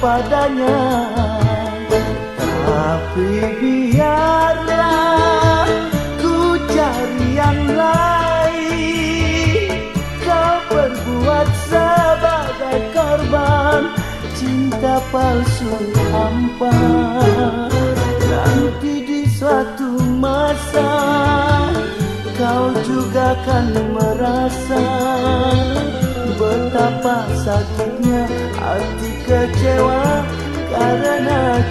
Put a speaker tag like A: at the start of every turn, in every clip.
A: padanya. Tapi biarlah ku cari yang lain. Kau berbuat sebagai korban Cinta palsu hampa. Nanti di suatu masa Kau juga akan merasa Betapa sakit kecewa karena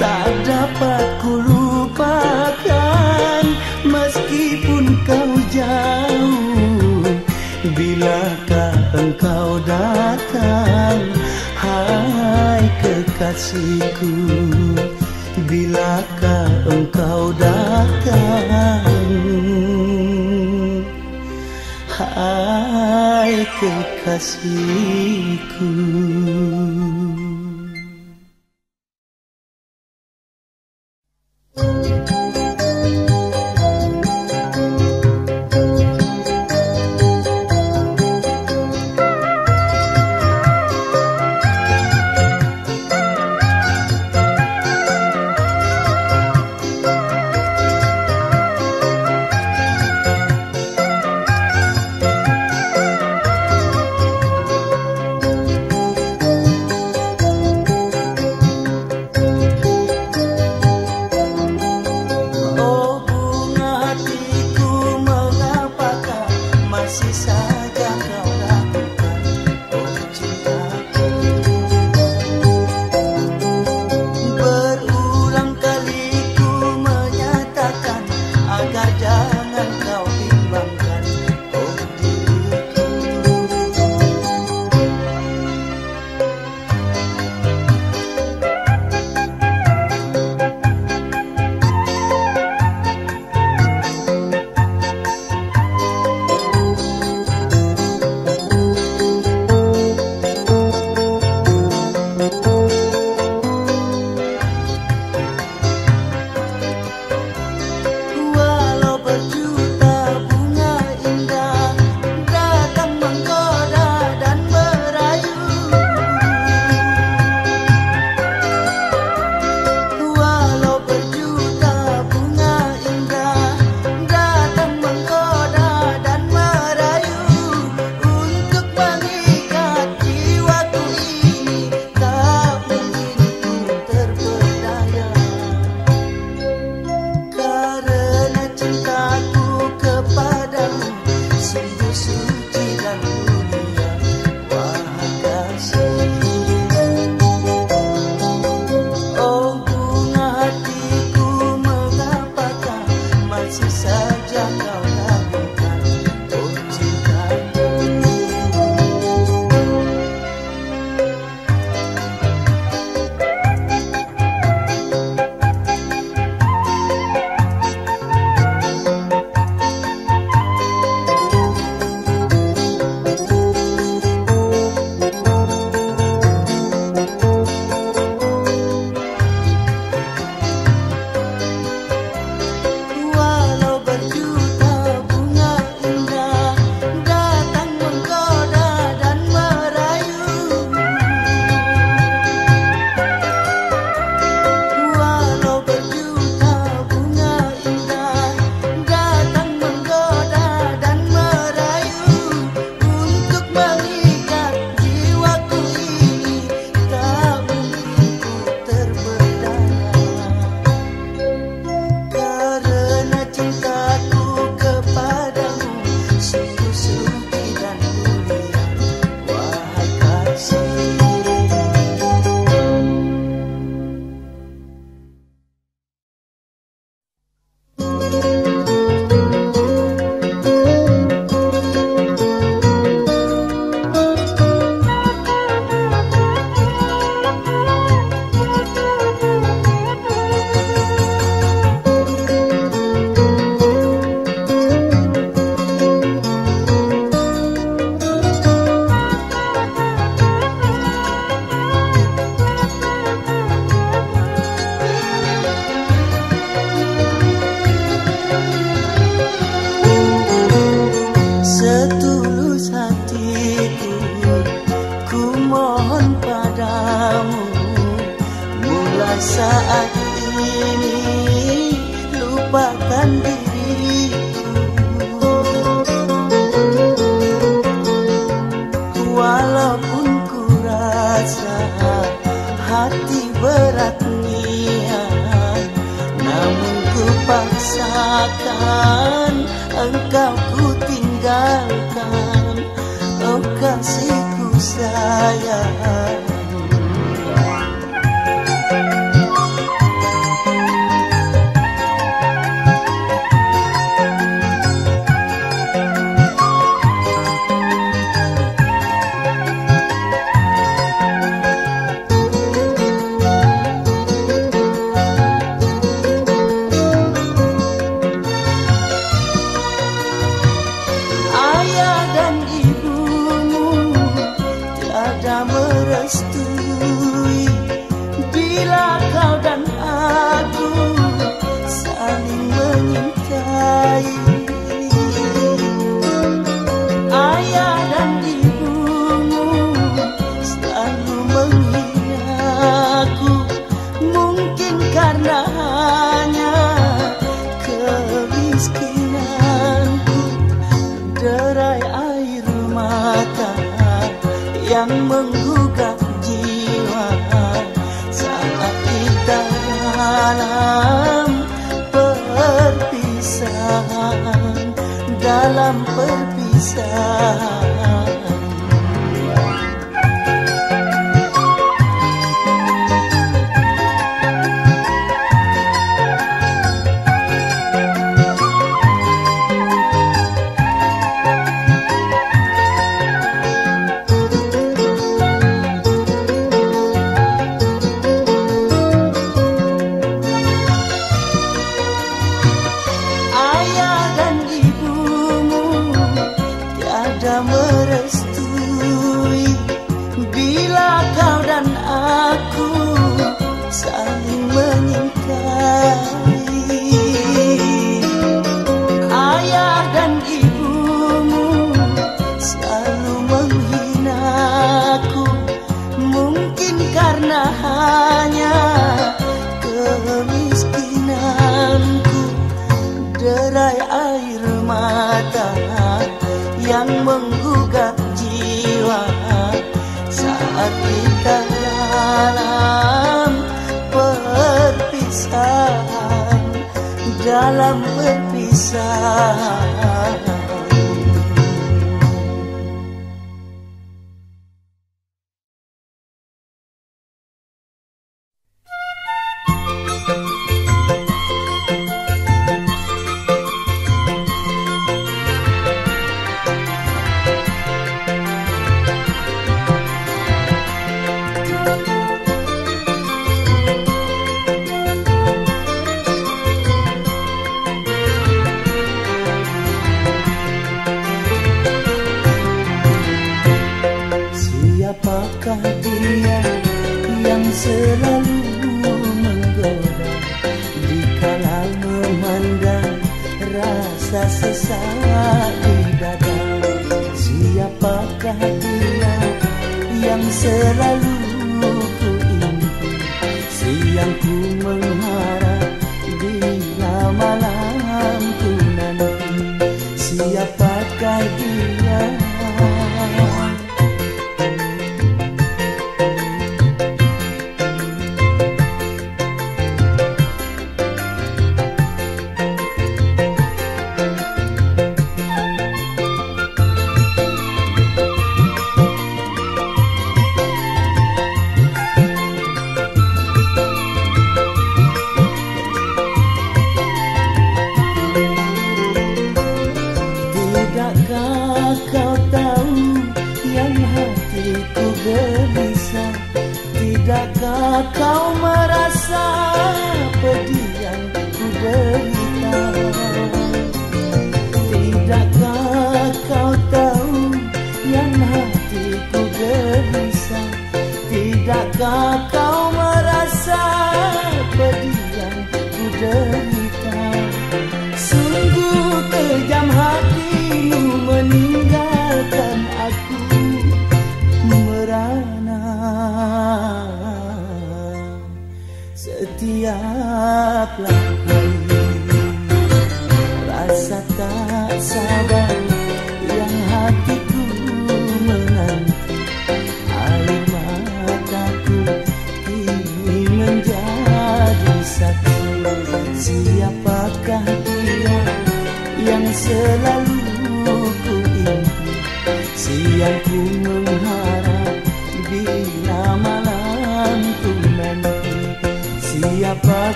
A: Tak dapat ku lupakan Meskipun kau jauh. Bilakah engkau datang Hai kekasihku? Bilakah engkau datang? Hai kekasihku.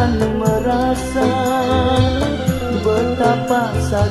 A: Juga kan merasa Betapa sakitnya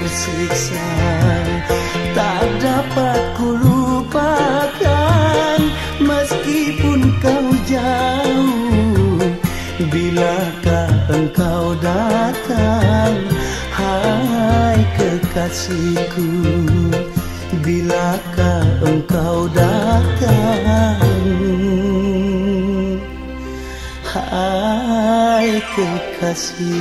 A: tersiksa. Tak dapat ku lupakan Meskipun kau jauh. Bilakah engkau datang Hai kekasihku? Bilakah engkau datang Hai kekasihku?